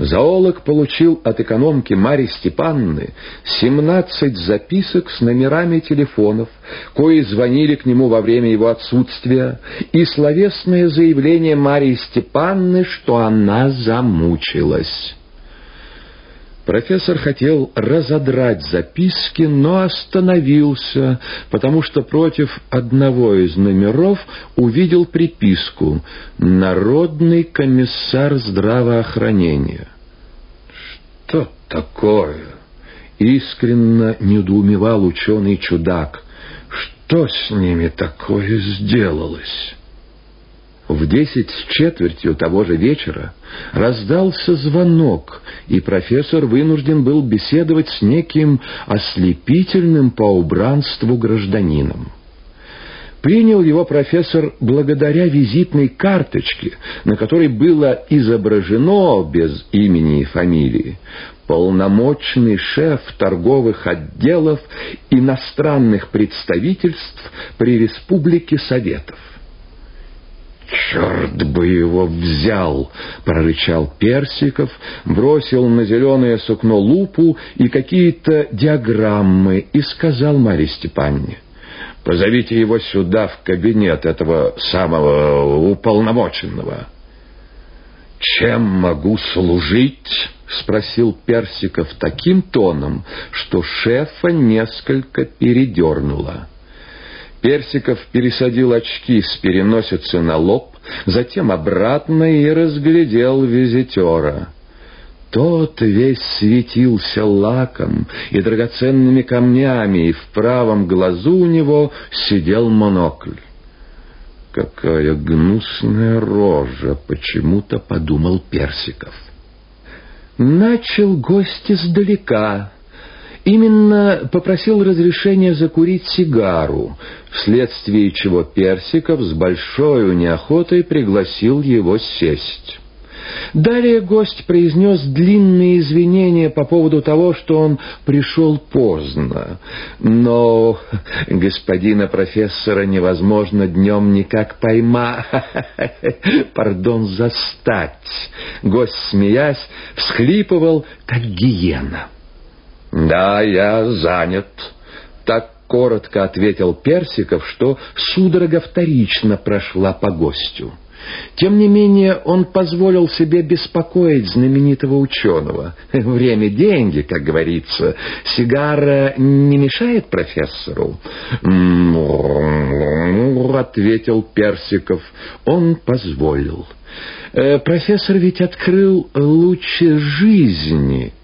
Зоолог получил от экономки Марьи Степанны семнадцать записок с номерами телефонов, кои звонили к нему во время его отсутствия, и словесное заявление Марьи Степанны, что она замучилась. Профессор хотел разодрать записки, но остановился, потому что против одного из номеров увидел приписку «Народный комиссар здравоохранения». «Что такое?» — искренно недоумевал ученый-чудак. «Что с ними такое сделалось?» В десять с четвертью того же вечера раздался звонок, и профессор вынужден был беседовать с неким ослепительным по убранству гражданином. Принял его профессор благодаря визитной карточке, на которой было изображено без имени и фамилии полномочный шеф торговых отделов иностранных представительств при Республике Советов. «Черт бы его взял!» — прорычал Персиков, бросил на зеленое сукно лупу и какие-то диаграммы и сказал Марье Степанне. «Позовите его сюда, в кабинет этого самого уполномоченного». «Чем могу служить?» — спросил Персиков таким тоном, что шефа несколько передернуло. Персиков пересадил очки с переносицы на лоб, затем обратно и разглядел визитера. Тот весь светился лаком и драгоценными камнями, и в правом глазу у него сидел монокль. «Какая гнусная рожа!» — почему-то подумал Персиков. Начал гость издалека, Именно попросил разрешения закурить сигару, вследствие чего Персиков с большой неохотой пригласил его сесть. Далее гость произнес длинные извинения по поводу того, что он пришел поздно. Но господина профессора невозможно днем никак пойма... Пардон, застать. Гость, смеясь, всхлипывал, как гиена. «Да, я занят», — так коротко ответил Персиков, что судорога вторично прошла по гостю. Тем не менее, он позволил себе беспокоить знаменитого ученого. Время — деньги, как говорится. Сигара не мешает профессору? «Ну, — ответил Персиков, — он позволил. Э, профессор ведь открыл луч жизни.